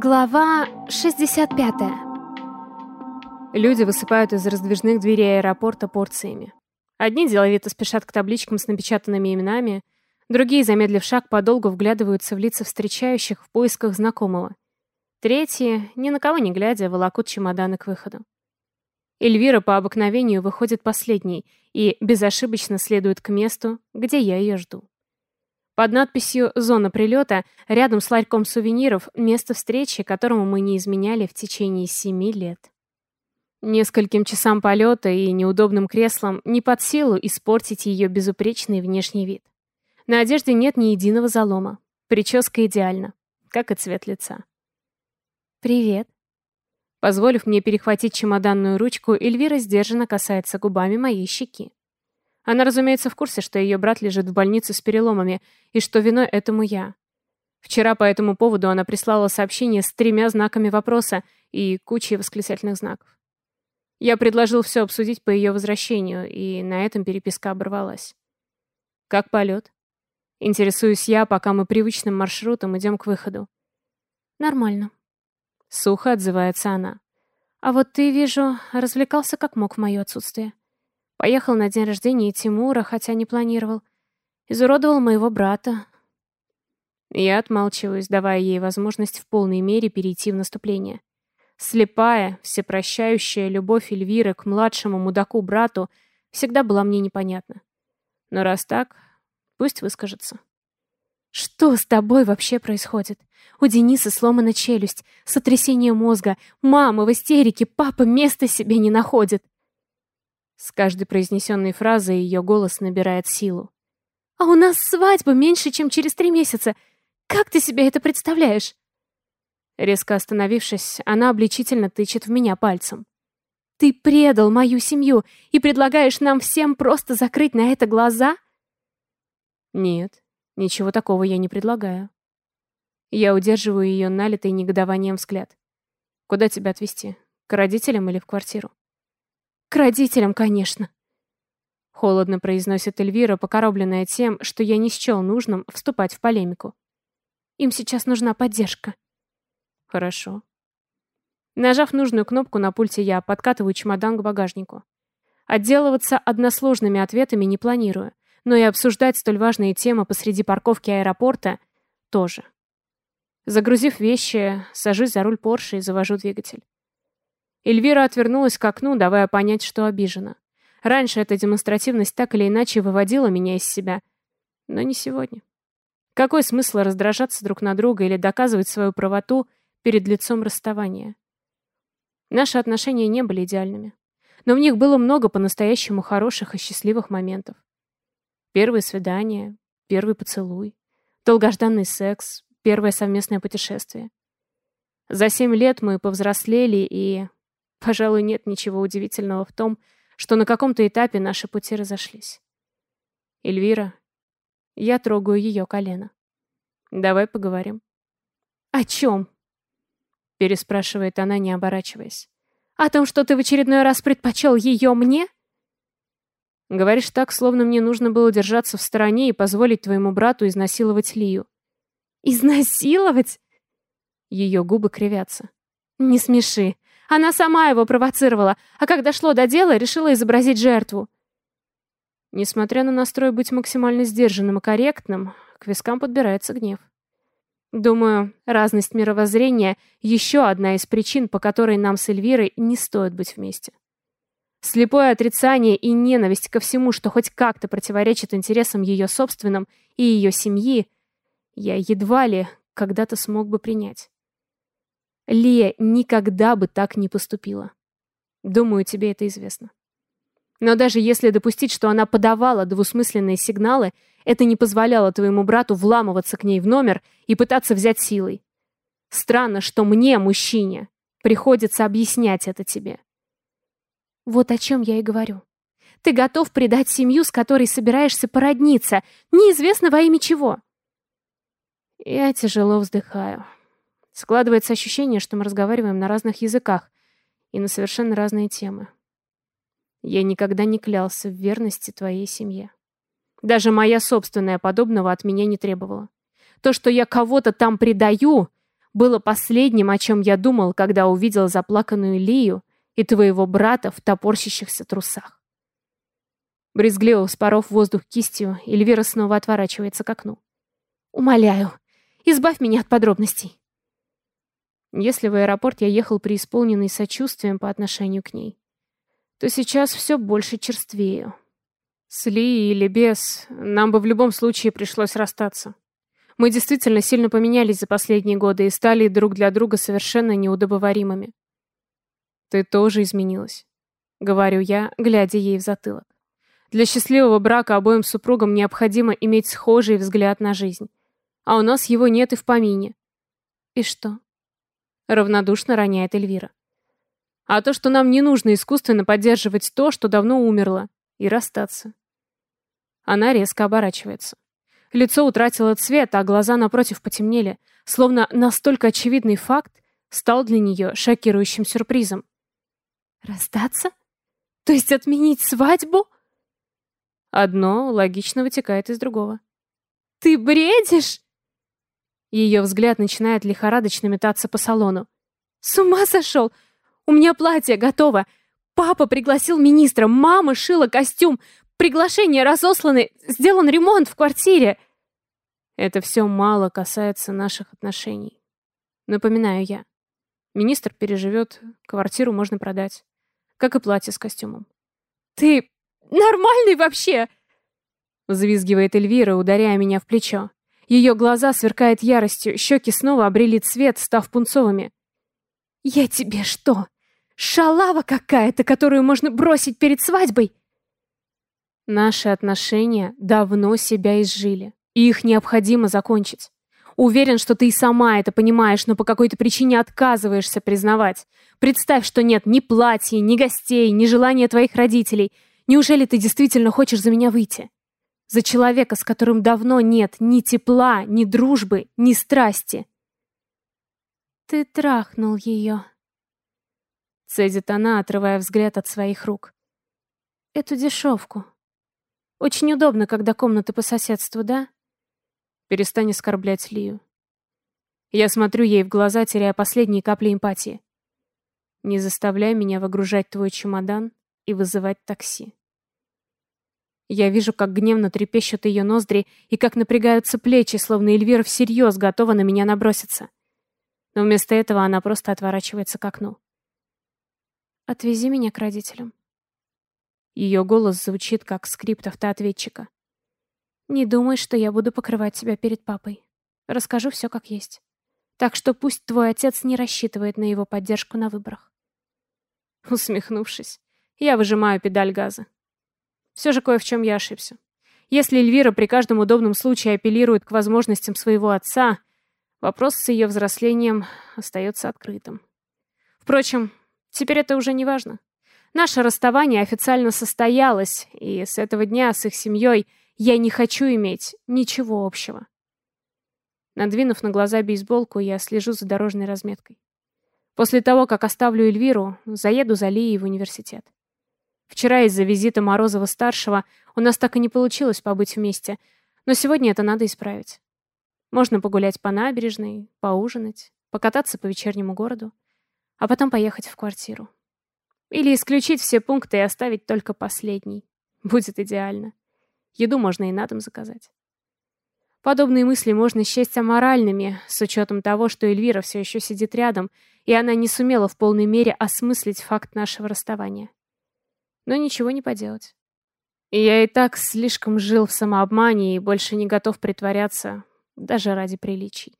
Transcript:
Глава 65. Люди высыпают из раздвижных дверей аэропорта порциями. Одни деловито спешат к табличкам с напечатанными именами, другие, замедлив шаг, подолгу вглядываются в лица встречающих в поисках знакомого. Третьи, ни на кого не глядя, волокут чемоданы к выходу. Эльвира по обыкновению выходит последней и безошибочно следует к месту, где я ее жду. Под надписью «Зона прилета» рядом с ларьком сувениров место встречи, которому мы не изменяли в течение семи лет. Нескольким часам полета и неудобным креслам не под силу испортить ее безупречный внешний вид. На одежде нет ни единого залома. Прическа идеальна, как и цвет лица. «Привет». Позволив мне перехватить чемоданную ручку, Эльвира сдержанно касается губами моей щеки. Она, разумеется, в курсе, что ее брат лежит в больнице с переломами, и что виной этому я. Вчера по этому поводу она прислала сообщение с тремя знаками вопроса и кучей восклицательных знаков. Я предложил все обсудить по ее возвращению, и на этом переписка оборвалась. «Как полет?» Интересуюсь я, пока мы привычным маршрутом идем к выходу. «Нормально». Сухо отзывается она. «А вот ты, вижу, развлекался как мог в мое отсутствие». Поехал на день рождения Тимура, хотя не планировал. Изуродовал моего брата. Я отмалчиваюсь, давая ей возможность в полной мере перейти в наступление. Слепая, всепрощающая любовь Эльвиры к младшему мудаку-брату всегда была мне непонятна. Но раз так, пусть выскажется. Что с тобой вообще происходит? У Дениса сломана челюсть, сотрясение мозга, мама в истерике, папа места себе не находит. С каждой произнесенной фразой ее голос набирает силу. «А у нас свадьба меньше, чем через три месяца. Как ты себе это представляешь?» Резко остановившись, она обличительно тычет в меня пальцем. «Ты предал мою семью и предлагаешь нам всем просто закрыть на это глаза?» «Нет, ничего такого я не предлагаю». Я удерживаю ее налитый негодованием взгляд. «Куда тебя отвезти? К родителям или в квартиру?» К родителям, конечно. Холодно произносит Эльвира, покоробленная тем, что я не счел нужным вступать в полемику. Им сейчас нужна поддержка. Хорошо. Нажав нужную кнопку на пульте, я подкатываю чемодан к багажнику. Отделываться односложными ответами не планирую, но и обсуждать столь важные темы посреди парковки аэропорта тоже. Загрузив вещи, сажусь за руль Порше и завожу двигатель. Эльвира отвернулась к окну, давая понять, что обижена. Раньше эта демонстративность так или иначе выводила меня из себя. Но не сегодня. Какой смысл раздражаться друг на друга или доказывать свою правоту перед лицом расставания? Наши отношения не были идеальными. Но в них было много по-настоящему хороших и счастливых моментов. Первое свидание, первый поцелуй, долгожданный секс, первое совместное путешествие. За семь лет мы повзрослели и Пожалуй, нет ничего удивительного в том, что на каком-то этапе наши пути разошлись. Эльвира, я трогаю ее колено. Давай поговорим. О чем? Переспрашивает она, не оборачиваясь. О том, что ты в очередной раз предпочел ее мне? Говоришь так, словно мне нужно было держаться в стороне и позволить твоему брату изнасиловать Лию. Изнасиловать? Ее губы кривятся. Не смеши. Она сама его провоцировала, а когда шло до дела, решила изобразить жертву. Несмотря на настрой быть максимально сдержанным и корректным, к вискам подбирается гнев. Думаю, разность мировоззрения — еще одна из причин, по которой нам с Эльвирой не стоит быть вместе. Слепое отрицание и ненависть ко всему, что хоть как-то противоречит интересам ее собственным и ее семьи, я едва ли когда-то смог бы принять. Лия никогда бы так не поступила. Думаю, тебе это известно. Но даже если допустить, что она подавала двусмысленные сигналы, это не позволяло твоему брату вламываться к ней в номер и пытаться взять силой. Странно, что мне, мужчине, приходится объяснять это тебе. Вот о чем я и говорю. Ты готов предать семью, с которой собираешься породниться, неизвестно во имя чего. Я тяжело вздыхаю. Складывается ощущение, что мы разговариваем на разных языках и на совершенно разные темы. Я никогда не клялся в верности твоей семье. Даже моя собственная подобного от меня не требовала. То, что я кого-то там предаю, было последним, о чем я думал, когда увидел заплаканную Лию и твоего брата в топорщащихся трусах. Брезгливо вспоров воздух кистью, Эльвира снова отворачивается к окну. «Умоляю, избавь меня от подробностей». Если в аэропорт я ехал преисполненный сочувствием по отношению к ней, то сейчас все больше черствею. С Ли или без, нам бы в любом случае пришлось расстаться. Мы действительно сильно поменялись за последние годы и стали друг для друга совершенно неудобоваримыми. Ты тоже изменилась, говорю я, глядя ей в затылок. Для счастливого брака обоим супругам необходимо иметь схожий взгляд на жизнь. А у нас его нет и в помине. И что? Равнодушно роняет Эльвира. А то, что нам не нужно искусственно поддерживать то, что давно умерло, и расстаться. Она резко оборачивается. Лицо утратило цвет, а глаза напротив потемнели, словно настолько очевидный факт стал для нее шокирующим сюрпризом. «Расстаться? То есть отменить свадьбу?» Одно логично вытекает из другого. «Ты бредишь?» Ее взгляд начинает лихорадочно метаться по салону. «С ума сошел! У меня платье готово! Папа пригласил министра, мама шила костюм, приглашения разосланы, сделан ремонт в квартире!» Это все мало касается наших отношений. Напоминаю я. Министр переживет, квартиру можно продать. Как и платье с костюмом. «Ты нормальный вообще?» Взвизгивает Эльвира, ударяя меня в плечо. Ее глаза сверкают яростью, щеки снова обрели цвет, став пунцовыми. «Я тебе что, шалава какая-то, которую можно бросить перед свадьбой?» Наши отношения давно себя изжили, и их необходимо закончить. Уверен, что ты и сама это понимаешь, но по какой-то причине отказываешься признавать. Представь, что нет ни платья, ни гостей, ни желания твоих родителей. Неужели ты действительно хочешь за меня выйти? За человека, с которым давно нет ни тепла, ни дружбы, ни страсти. Ты трахнул ее. Цедит она, отрывая взгляд от своих рук. Эту дешевку. Очень удобно, когда комната по соседству, да? Перестань оскорблять Лию. Я смотрю ей в глаза, теряя последние капли эмпатии. Не заставляй меня выгружать твой чемодан и вызывать такси. Я вижу, как гневно трепещут ее ноздри и как напрягаются плечи, словно Эльвира всерьез готова на меня наброситься. Но вместо этого она просто отворачивается к окну. «Отвези меня к родителям». Ее голос звучит, как скрипт автоответчика. «Не думай, что я буду покрывать тебя перед папой. Расскажу все как есть. Так что пусть твой отец не рассчитывает на его поддержку на выборах». Усмехнувшись, я выжимаю педаль газа. Все же кое в чем я ошибся. Если Эльвира при каждом удобном случае апеллирует к возможностям своего отца, вопрос с ее взрослением остается открытым. Впрочем, теперь это уже не важно. Наше расставание официально состоялось, и с этого дня с их семьей я не хочу иметь ничего общего. Надвинув на глаза бейсболку, я слежу за дорожной разметкой. После того, как оставлю Эльвиру, заеду за Лией в университет. Вчера из-за визита Морозова-старшего у нас так и не получилось побыть вместе, но сегодня это надо исправить. Можно погулять по набережной, поужинать, покататься по вечернему городу, а потом поехать в квартиру. Или исключить все пункты и оставить только последний. Будет идеально. Еду можно и на дом заказать. Подобные мысли можно счесть аморальными, с учетом того, что Эльвира все еще сидит рядом, и она не сумела в полной мере осмыслить факт нашего расставания но ничего не поделать. И я и так слишком жил в самообмане и больше не готов притворяться, даже ради приличий.